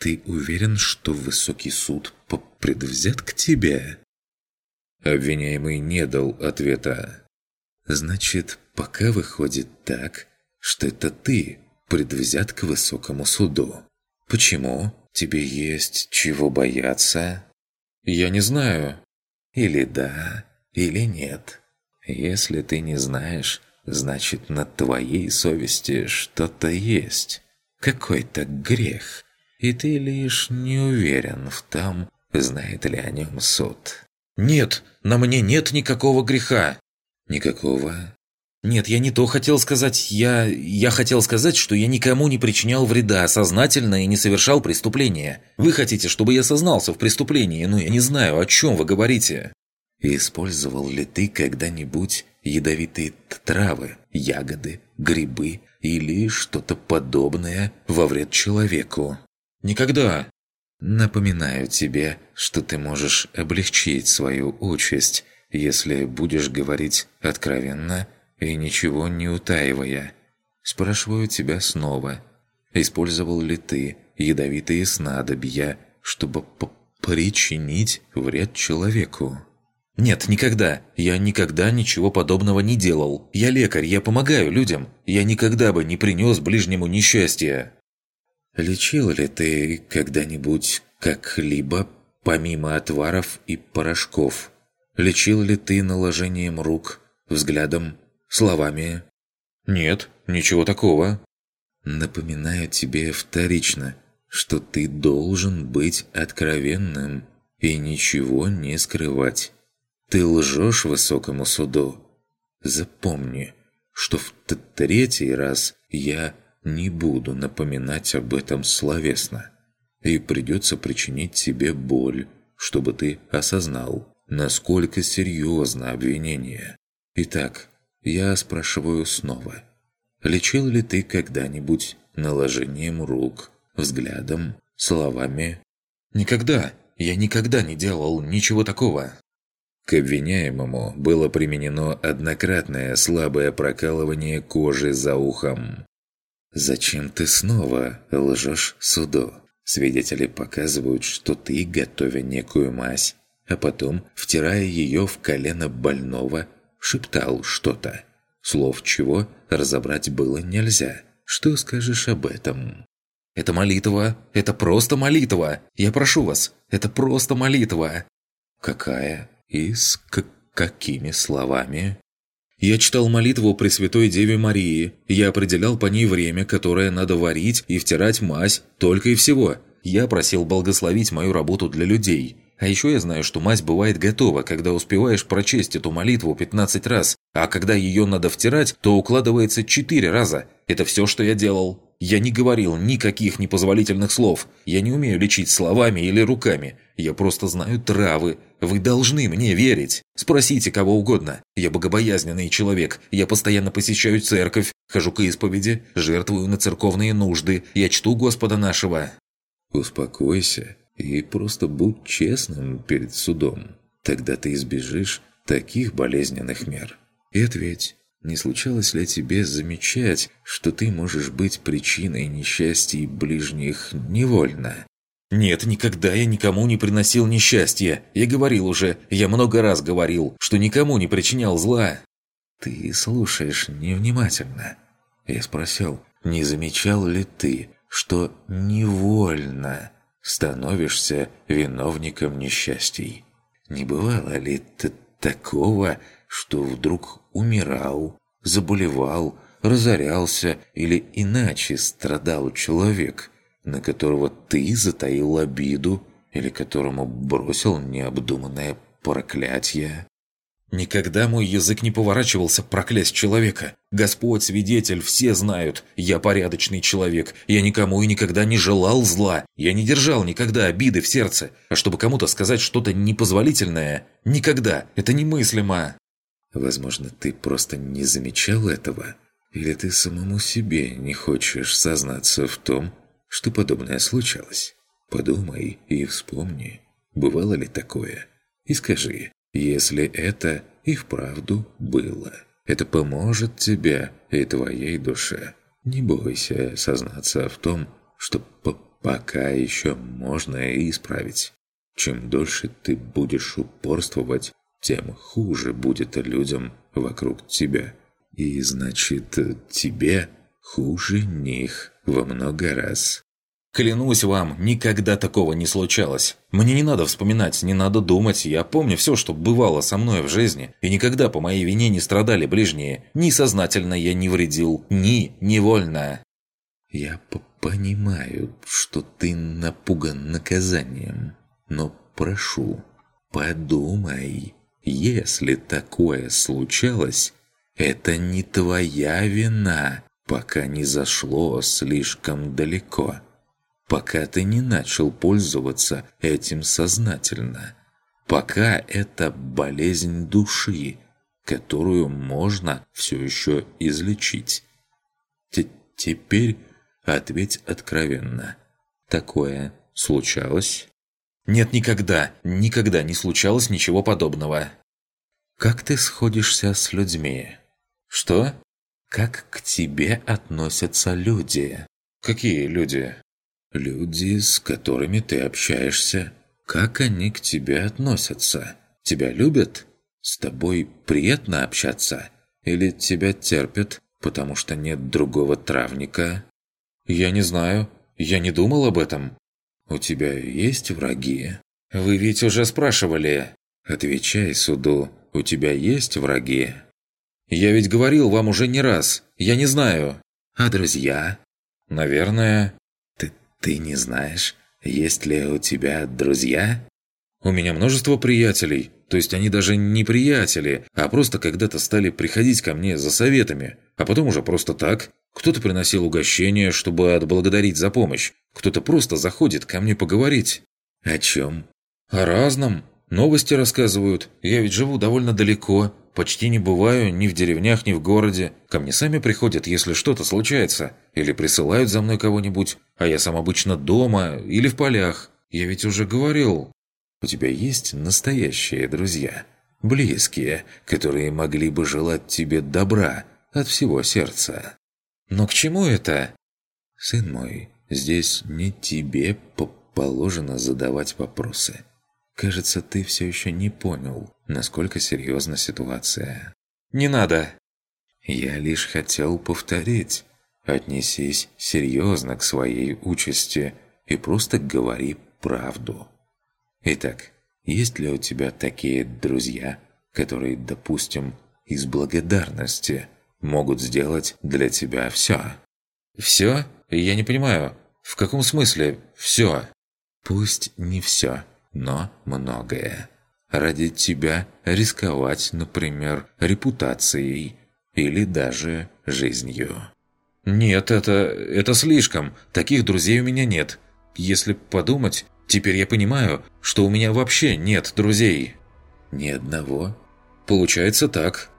Ты уверен, что высокий суд предвзят к тебе?» Обвиняемый не дал ответа. «Значит, пока выходит так, что это ты предвзят к высокому суду. Почему? Тебе есть чего бояться?» «Я не знаю». «Или да, или нет. Если ты не знаешь, значит, на твоей совести что-то есть. Какой-то грех. И ты лишь не уверен в том, знает ли о нем суд». «Нет, на мне нет никакого греха». «Никакого?» «Нет, я не то хотел сказать. Я... я хотел сказать, что я никому не причинял вреда сознательно и не совершал преступления. Вы хотите, чтобы я сознался в преступлении, но я не знаю, о чем вы говорите». «Использовал ли ты когда-нибудь ядовитые травы, ягоды, грибы или что-то подобное во вред человеку?» «Никогда». «Напоминаю тебе, что ты можешь облегчить свою участь, если будешь говорить откровенно и ничего не утаивая. Спрашиваю тебя снова. Использовал ли ты ядовитые снадобья, чтобы причинить вред человеку? Нет, никогда. Я никогда ничего подобного не делал. Я лекарь, я помогаю людям. Я никогда бы не принес ближнему несчастья. Лечил ли ты когда-нибудь как-либо, помимо отваров и порошков? Лечил ли ты наложением рук, взглядом, словами. «Нет, ничего такого». «Напоминаю тебе вторично, что ты должен быть откровенным и ничего не скрывать. Ты лжешь высокому суду. Запомни, что в третий раз я не буду напоминать об этом словесно, и придется причинить тебе боль, чтобы ты осознал, насколько серьезно обвинение. Итак, я спрашиваю снова. Лечил ли ты когда-нибудь наложением рук, взглядом, словами? Никогда. Я никогда не делал ничего такого. К обвиняемому было применено однократное слабое прокалывание кожи за ухом. «Зачем ты снова лжешь суду?» Свидетели показывают, что ты, готовя некую мазь, а потом, втирая ее в колено больного, шептал что-то. Слов чего разобрать было нельзя. Что скажешь об этом? «Это молитва. Это просто молитва. Я прошу вас. Это просто молитва». «Какая? И с какими словами?» Я читал молитву Пресвятой Деве Марии. Я определял по ней время, которое надо варить и втирать мазь, только и всего. Я просил благословить мою работу для людей. А еще я знаю, что мазь бывает готова, когда успеваешь прочесть эту молитву 15 раз, а когда ее надо втирать, то укладывается 4 раза. Это все, что я делал. Я не говорил никаких непозволительных слов. Я не умею лечить словами или руками. Я просто знаю травы. Вы должны мне верить. Спросите кого угодно. Я богобоязненный человек. Я постоянно посещаю церковь, хожу к исповеди, жертвую на церковные нужды. Я чту Господа нашего. Успокойся и просто будь честным перед судом. Тогда ты избежишь таких болезненных мер. И ответь, не случалось ли тебе замечать, что ты можешь быть причиной несчастья ближних невольно? «Нет, никогда я никому не приносил несчастья. Я говорил уже, я много раз говорил, что никому не причинял зла». «Ты слушаешь невнимательно». Я спросил, не замечал ли ты, что невольно становишься виновником несчастий. Не бывало ли ты такого, что вдруг умирал, заболевал, разорялся или иначе страдал человек, на которого ты затаил обиду или которому бросил необдуманное проклятие? Никогда мой язык не поворачивался проклясть человека. Господь свидетель, все знают. Я порядочный человек. Я никому и никогда не желал зла. Я не держал никогда обиды в сердце. А чтобы кому-то сказать что-то непозволительное, никогда. Это немыслимо. Возможно, ты просто не замечал этого. Или ты самому себе не хочешь сознаться в том, что подобное случалось. Подумай и вспомни, бывало ли такое. И скажи, если это и вправду было. Это поможет тебе и твоей душе. Не бойся сознаться в том, что пока еще можно исправить. Чем дольше ты будешь упорствовать, тем хуже будет людям вокруг тебя. И значит, тебе хуже них во много раз. Клянусь вам, никогда такого не случалось. Мне не надо вспоминать, не надо думать, я помню все, что бывало со мной в жизни, и никогда по моей вине не страдали ближние. Ни сознательно я не вредил, ни невольно. Я понимаю, что ты напуган наказанием, но прошу, подумай, если такое случалось, это не твоя вина, пока не зашло слишком далеко пока ты не начал пользоваться этим сознательно. Пока это болезнь души, которую можно все еще излечить. Т Теперь ответь откровенно. Такое случалось? Нет, никогда, никогда не случалось ничего подобного. Как ты сходишься с людьми? Что? Как к тебе относятся люди? Какие люди? Люди, с которыми ты общаешься, как они к тебе относятся? Тебя любят? С тобой приятно общаться? Или тебя терпят, потому что нет другого травника? Я не знаю. Я не думал об этом. У тебя есть враги? Вы ведь уже спрашивали. Отвечай суду. У тебя есть враги? Я ведь говорил вам уже не раз. Я не знаю. А друзья? Наверное. «Ты не знаешь, есть ли у тебя друзья?» «У меня множество приятелей. То есть они даже не приятели, а просто когда-то стали приходить ко мне за советами. А потом уже просто так. Кто-то приносил угощение, чтобы отблагодарить за помощь. Кто-то просто заходит ко мне поговорить». «О чем?» «О разном. Новости рассказывают. Я ведь живу довольно далеко. Почти не бываю ни в деревнях, ни в городе. Ко мне сами приходят, если что-то случается. Или присылают за мной кого-нибудь. А я сам обычно дома или в полях. Я ведь уже говорил. У тебя есть настоящие друзья. Близкие, которые могли бы желать тебе добра от всего сердца. Но к чему это? Сын мой, здесь не тебе положено задавать вопросы. Кажется, ты все еще не понял, насколько серьезна ситуация. Не надо. Я лишь хотел повторить. Отнесись серьезно к своей участи и просто говори правду. Итак, есть ли у тебя такие друзья, которые, допустим, из благодарности могут сделать для тебя все? Все? Я не понимаю. В каком смысле «все»? Пусть не все но многое. Ради тебя рисковать, например, репутацией или даже жизнью. Нет, это... это слишком. Таких друзей у меня нет. Если подумать, теперь я понимаю, что у меня вообще нет друзей. Ни одного? Получается так.